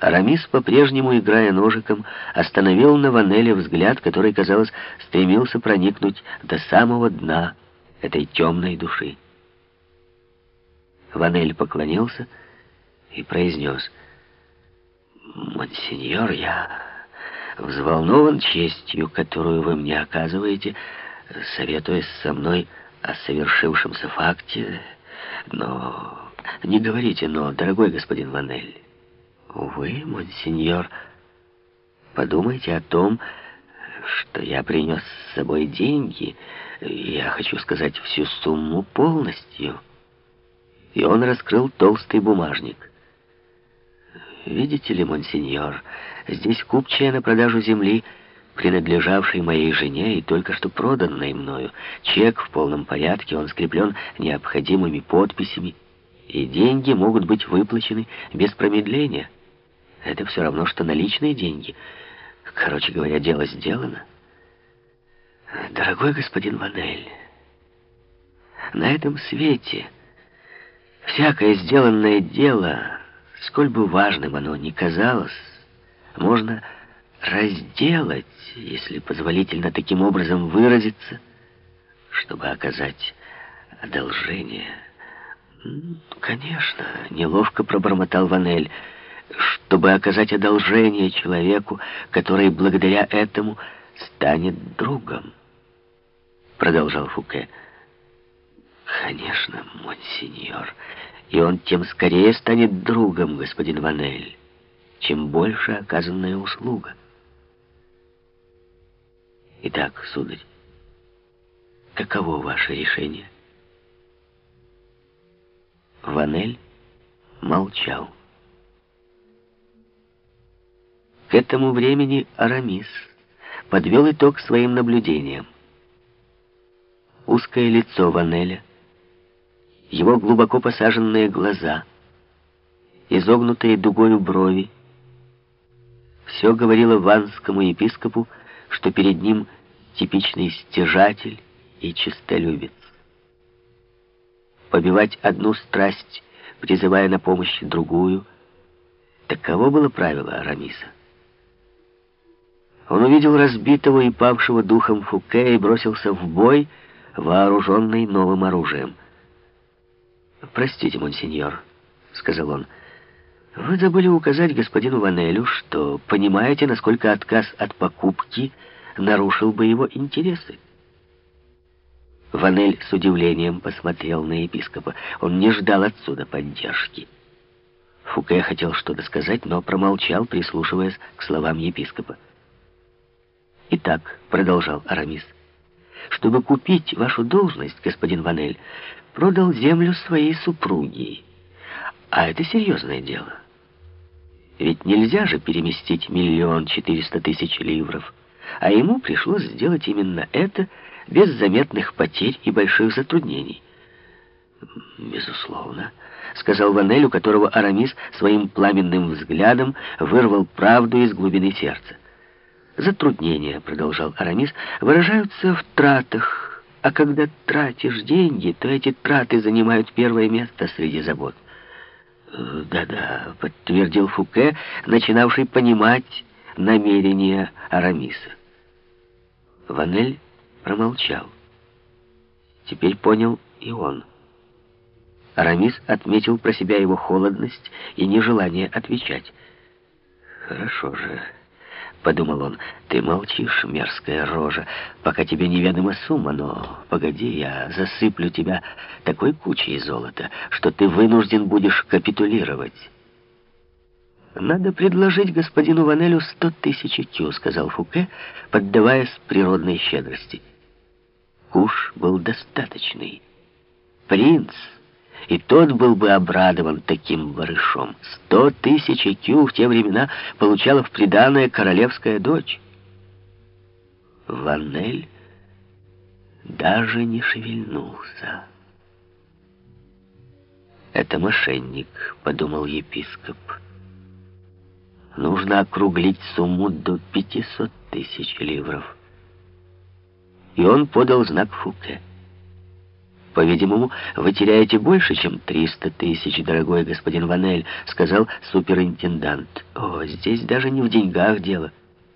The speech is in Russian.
Арамис, по-прежнему играя ножиком, остановил на Ванеле взгляд, который, казалось, стремился проникнуть до самого дна этой темной души. Ванель поклонился и произнес, «Монсеньор, я взволнован честью, которую вы мне оказываете, советуясь со мной о совершившемся факте, но... Не говорите «но», дорогой господин Ванель». Увы, монсеньор, подумайте о том, что я принес с собой деньги. Я хочу сказать всю сумму полностью. И он раскрыл толстый бумажник. Видите ли, монсеньор, здесь купчая на продажу земли, принадлежавшей моей жене и только что проданной мною. Чек в полном порядке, он скреплен необходимыми подписями, и деньги могут быть выплачены без промедления. Это все равно, что наличные деньги. Короче говоря, дело сделано. Дорогой господин Ванель, на этом свете всякое сделанное дело, сколь бы важным оно ни казалось, можно разделать, если позволительно таким образом выразиться, чтобы оказать одолжение. «Конечно», — неловко пробормотал Ванель, — чтобы оказать одолжение человеку, который благодаря этому станет другом. Продолжал Фуке. Конечно, монсеньор, и он тем скорее станет другом, господин Ванель, чем больше оказанная услуга. Итак, сударь, каково ваше решение? Ванель молчал. К этому времени Арамис подвел итог своим наблюдениям. Узкое лицо Ванеля, его глубоко посаженные глаза, изогнутые дугою брови, все говорило ванскому епископу, что перед ним типичный стяжатель и честолюбец. Побивать одну страсть, призывая на помощь другую, таково было правило Арамиса. Он увидел разбитого и павшего духом Фуке и бросился в бой, вооруженный новым оружием. «Простите, монсеньор», — сказал он, — «вы забыли указать господину Ванелю, что понимаете, насколько отказ от покупки нарушил бы его интересы». Ванель с удивлением посмотрел на епископа. Он не ждал отсюда поддержки. Фуке хотел что-то сказать, но промолчал, прислушиваясь к словам епископа. «Итак», — продолжал Арамис, — «чтобы купить вашу должность, господин Ванель, продал землю своей супруги. А это серьезное дело. Ведь нельзя же переместить миллион четыреста тысяч ливров, а ему пришлось сделать именно это без заметных потерь и больших затруднений». «Безусловно», — сказал Ванель, у которого Арамис своим пламенным взглядом вырвал правду из глубины сердца. Затруднения, продолжал Арамис, выражаются в тратах, а когда тратишь деньги, то эти траты занимают первое место среди забот. Э, «Да-да», — подтвердил Фуке, начинавший понимать намерения Арамиса. Ванель промолчал. Теперь понял и он. Арамис отметил про себя его холодность и нежелание отвечать. «Хорошо же», — подумал он, — «ты молчишь, мерзкая рожа, пока тебе неведома сумма, но погоди, я засыплю тебя такой кучей золота, что ты вынужден будешь капитулировать». «Надо предложить господину Ванелю сто тысяч кю», — сказал Фуке, поддаваясь природной щедрости. Куш был достаточный. Принц и тот был бы обрадован таким барышом. Сто тысяч кю в те времена получала в приданое королевская дочь. Ванель даже не шевельнулся. «Это мошенник», — подумал епископ. «Нужно округлить сумму до пятисот тысяч ливров». И он подал знак Фуке. «По-видимому, вы теряете больше, чем 300 тысяч, дорогой господин Ванель», — сказал суперинтендант. «О, здесь даже не в деньгах дело».